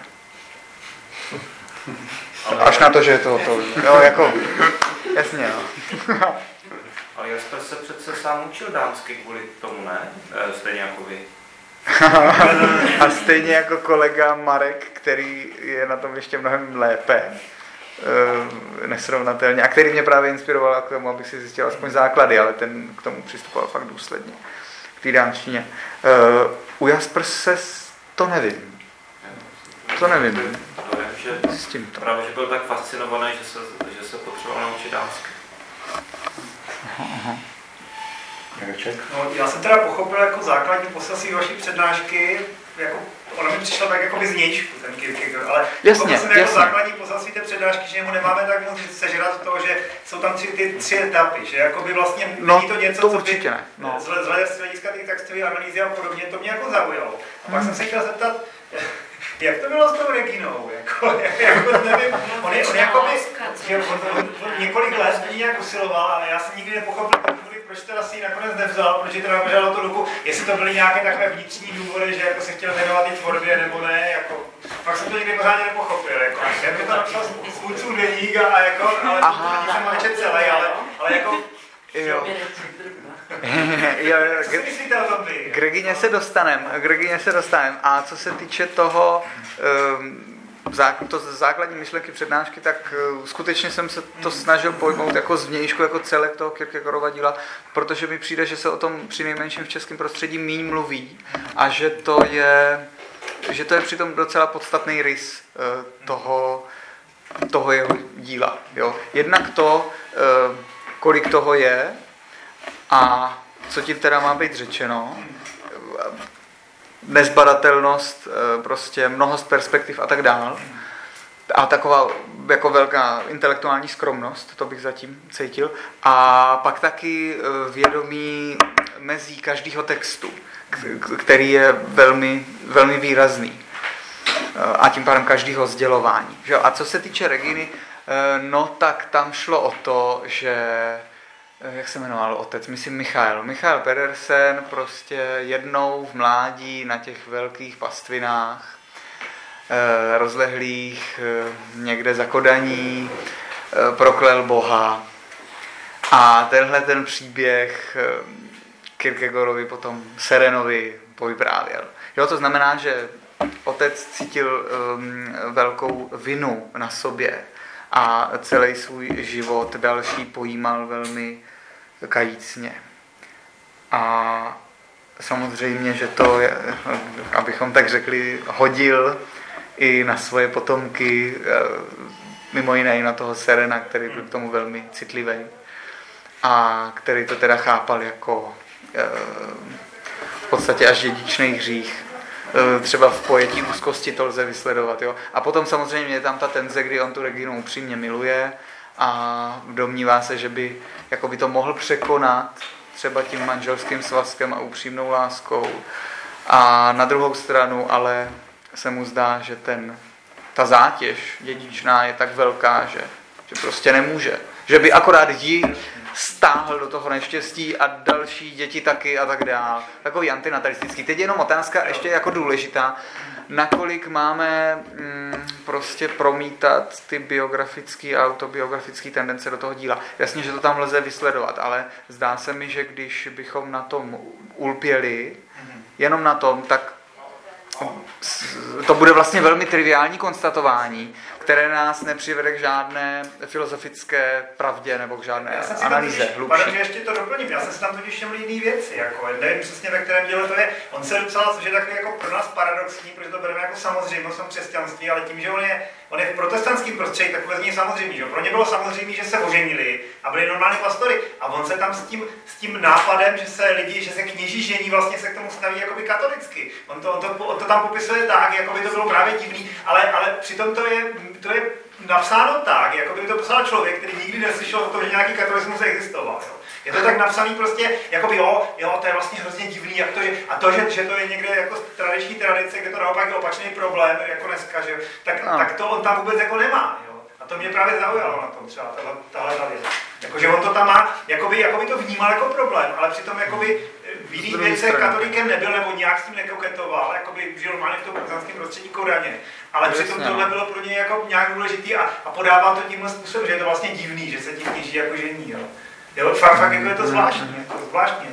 Až na to, že je to hotový. Jo, jako, jasně, no. Ale Jasper se přece sám učil dánsky kvůli tomu, ne? E, stejně jako vy. A stejně jako kolega Marek, který je na tom ještě mnohem lépe, eh, nesrovnatelně, a který mě právě inspiroval k tomu, abych si zjistil aspoň základy, ale ten k tomu přistupoval fakt důsledně, k té dánštině. Eh, u Jaspers to nevím. To nevím. To je, že Zjistím to. právě, že byl tak fascinovaný, že se, že se potřeboval naučit dánsky. No, já jsem teda pochopil jako základní poselství vaší přednášky, jako, ona mi přišla tak jako by znějšku, ten Kierkegaard, ale Jasně, pochopil jsem jako jasně. základní poselství té přednášky, že mu nemáme tak moc sežrat toho, že jsou tam tři, ty tři etapy, že jako by vlastně No, není to něco, to co určitě by ne, no. z hle- z hlediska té textové analýzy a podobně, to mě jako zaujalo. A pak jsem se chtěl zeptat, jak to bylo s tou Reginou? Jako, [laughs] jako nevím, on, je, on, jako by, že on, on, on, několik let ní nějak usiloval, ale já jsem nikdy nepochopil, proč teda si ji nakonec nevzal, proč ji teda požádal tu ruku, jestli to byly nějaké takové vnitřní důvody, že jako se chtěl věnovat i tvorbě nebo ne, jako, pak jsem to nikdy pořádně nepochopil, jako, já mi to napsal z půlců deník a, a jako, ale Aha. to jsem ho celý, ale, ale jako, Jo. [laughs] jo, jo? K Regině se dostanem, k Regině se dostanem. A co se týče toho, um, zá, to základní myšlenky přednášky, tak uh, skutečně jsem se to snažil pojmout jako zvnějšku, jako celek toho Kierkegaardova díla, protože mi přijde, že se o tom při nejmenším v českém prostředí míň mluví a že to je, že to je přitom docela podstatný rys uh, toho, toho jeho díla. Jo. Jednak to, uh, kolik toho je, a co tím teda má být řečeno? Nezbadatelnost, eh, prostě mnohost perspektiv a tak dál. A taková jako velká intelektuální skromnost, to bych zatím cítil. A pak taky eh, vědomí mezí každého textu, který je velmi, velmi výrazný. Eh, A tím pádem každého sdělování. A co se týče Reginy, no tak tam šlo o to, že jak se jmenoval otec, myslím Michael. Michael Pedersen prostě jednou v mládí na těch velkých pastvinách, eh, rozlehlých eh, někde za Kodaní, eh, proklel Boha. A tenhle ten příběh eh, Kierkegaardovi potom Serenovi povyprávěl. Jo, to znamená, že otec cítil um, velkou vinu na sobě a celý svůj život další pojímal velmi kajícně. A samozřejmě, že to, je, abychom tak řekli, hodil i na svoje potomky, eh, mimo jiné i na toho Serena, který byl k tomu velmi citlivý a který to teda chápal jako eh, v podstatě až dědičný hřích. Eh, Třeba v pojetí úzkosti to lze vysledovat. Jo? A potom samozřejmě je tam ta tenze, kdy on tu Reginu upřímně miluje a domnívá se, že by, jako by to mohl překonat třeba tím manželským svazkem a upřímnou láskou. A na druhou stranu ale se mu zdá, že ten, ta zátěž dědičná je tak velká, že, že prostě nemůže. Že by akorát ji stáhl do toho neštěstí a další děti taky a tak dál. Takový antinatalistický. Teď je jenom otázka ještě jako důležitá, nakolik máme mm, prostě promítat ty biografické a autobiografické tendence do toho díla. Jasně, že to tam lze vysledovat, ale zdá se mi, že když bychom na tom ulpěli, jenom na tom, tak to bude vlastně velmi triviální konstatování, které nás nepřivede k žádné filozofické pravdě nebo k žádné Já jsem si analýze tam totiž, že ještě to doplním, já jsem si tam totiž všiml jiný věci, jako, nevím přesně ve kterém díle to je, on se docela, což je takový jako pro nás paradoxní, protože to bereme jako samozřejmost v křesťanství, ale tím, že on je, on je v protestantském prostředí, tak vůbec není samozřejmý, že? pro ně bylo samozřejmé, že se oženili a byli normální pastory a on se tam s tím, s tím nápadem, že se lidi, že se kněží žení, vlastně se k tomu staví jakoby katolicky. On to, on to, on to tam popisuje tak, jako by to bylo právě divný, ale, ale přitom to je, to je napsáno tak, jako by to psal člověk, který nikdy neslyšel o tom, že nějaký katolismus existoval. Jo. Je to tak napsaný prostě, jako by jo, jo, to je vlastně hrozně divný, jak to, že, a to, že, že, to je někde jako tradiční tradice, kde to naopak je opačný problém, jako dneska, že, tak, No. tak to on tam vůbec jako nemá. Jo. A to mě právě zaujalo na tom třeba, tahle, tahle ta věc. Jakože on to tam má, jakoby, jakoby to vnímal jako problém, ale přitom jakoby v jiných věcech katolíkem nebyl nebo nějak s tím nekoketoval, jakoby žil normálně v tom protestantském prostředí koraně. Ale přitom tohle bylo pro něj jako nějak důležitý a, a podává to tímhle způsobem, že je to vlastně divný, že se tím kněží jako žení. Jo. Jo, fakt, fakt jako je to zvláštní, jako zvláštní.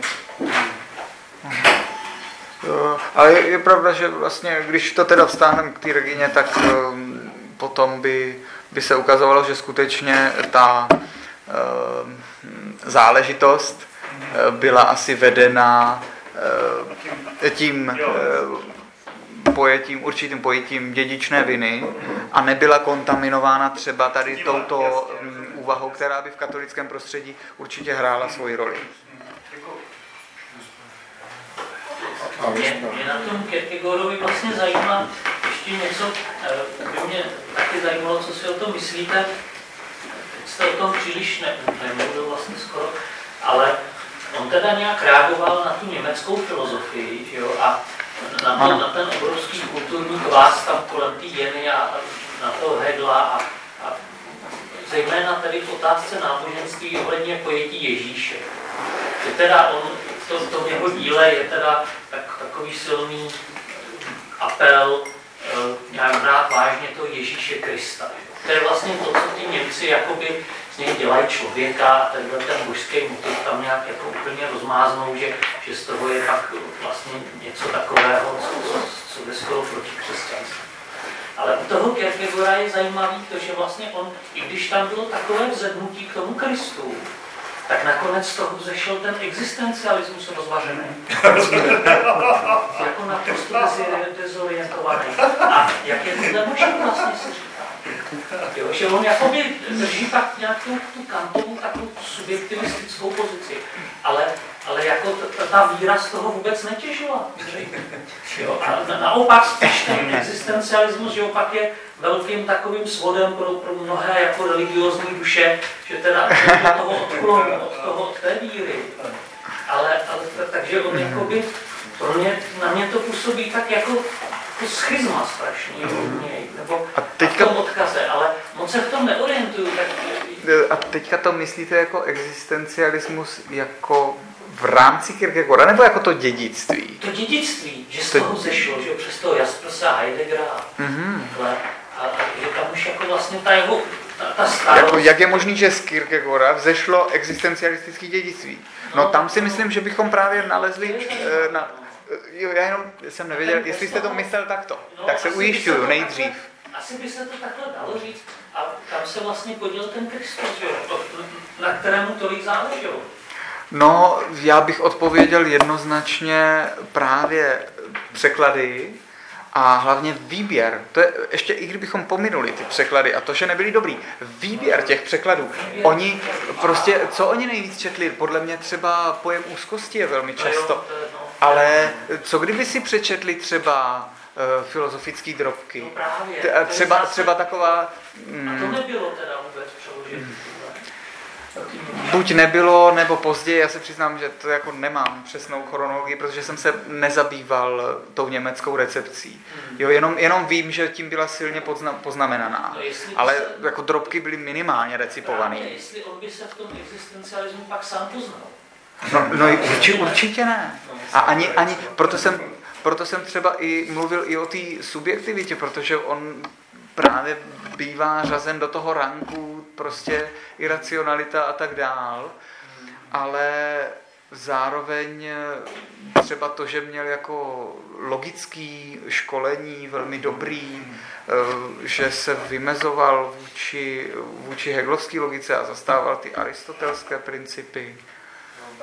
ale je, je pravda, že vlastně, když to teda vztáhneme k té Regině, tak um, potom by, by se ukazovalo, že skutečně ta um, záležitost uh, byla asi vedena uh, tím uh, pojetím, určitým pojetím dědičné viny a nebyla kontaminována třeba tady touto úvahou, která by v katolickém prostředí určitě hrála svoji roli. Mě, mě na tom Kierkegaardovi vlastně zajímá ještě něco, eh, by mě taky zajímalo, co si o tom myslíte. Teď jste o tom příliš ne, nemluvil vlastně skoro, ale on teda nějak reagoval na tu německou filozofii, že jo, a na, to, na ten obrovský kulturní kvás tam kolem té jeny a na to Hegla a zejména tady v otázce náboženství ohledně pojetí Ježíše. Že teda on to, v jeho díle je teda tak, takový silný apel eh, nějak brát vážně to Ježíše Krista. To je vlastně to, co ty Němci jakoby z něj dělají člověka a tenhle ten božský motiv tam nějak jako úplně rozmáznou, že, že z toho je pak vlastně něco takového, co, co, co jde skoro proti křesťanství. Ale u toho Kierkegaarda je zajímavý to, že vlastně on, i když tam bylo takové vzednutí k tomu Kristu, tak nakonec z toho zešel ten existencialismus rozvařený. [laughs] jako naprosto dezorientovaný. A jak je tohle možné vlastně se říká? Jo, že on jakoby drží tak nějakou tu kantovou takovou subjektivistickou pozici, ale, ale jako ta, ta víra z toho vůbec netěžila. Jo, a na, naopak spíš ten existencialismus, že opak je velkým takovým svodem pro, pro mnohé jako religiozní duše, že teda do toho odklonu, od, toho, od té víry. Ale, ale takže on jakoby, pro mě, na mě to působí tak jako jako schizma strašný něj, nebo a teďka... v tom odkaze, ale moc se v tom neorientuju. Tak... A teďka to myslíte jako existencialismus jako v rámci Kierkegaarda, nebo jako to dědictví? To dědictví, že z to... toho zešlo, že přes toho Jaspersa a Heideggera, mm-hmm. a, a že tam už jako vlastně ta jeho ta, ta starost... Jako, jak je možný, že z Kierkegaarda vzešlo existencialistické dědictví? No, no tam si myslím, že bychom právě nalezli eh, na, Eh, jo, já jenom jsem nevěděl, jestli jste to myslel takto, no, tak se ujišťuju nejdřív. Asi by se to takhle dalo říct. A tam se vlastně poděl ten Kristus, na kterému tolik záleželo. No, já bych odpověděl jednoznačně právě překlady a hlavně výběr. To je ještě, i kdybychom pominuli ty překlady a to, že nebyly dobrý, výběr těch překladů. Oni prostě, co oni nejvíc četli, podle mě třeba pojem úzkosti je velmi často. Ale co kdyby si přečetli třeba filozofické drobky? No právě, T- třeba, třeba taková... Mm, a to nebylo teda vůbec přeložené. Buď nebylo, nebo později, já se přiznám, že to jako nemám přesnou chronologii, protože jsem se nezabýval tou německou recepcí. Hmm. Jo, jenom, jenom vím, že tím byla silně pozna, poznamenaná. No, ale se... jako drobky byly minimálně recipované. Jestli on by se v tom existencialismu pak sám poznal. No, no urči, určitě ne. A ani, ani proto, jsem, proto jsem třeba i mluvil i o té subjektivitě, protože on právě bývá řazen do toho ranku prostě iracionalita a tak dál, ale zároveň třeba to, že měl jako logický školení velmi dobrý, eh, že se vymezoval vůči, vůči heglovské logice a zastával ty aristotelské principy,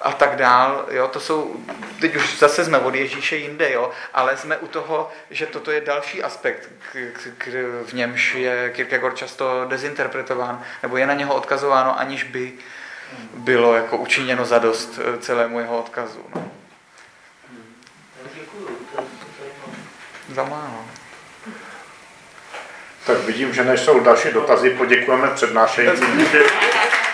a tak dál, jo, to jsou, teď už zase jsme od Ježíše jinde, jo, ale jsme u toho, že toto je další aspekt, k, k, k, v němž je Kierkegaard často dezinterpretován, nebo je na něho odkazováno, aniž by bylo jako učiněno zadost eh, celému jeho odkazu. No. Za málo. Tak vidím, že než jsou další dotazy, poděkujeme přednášejícím. [laughs]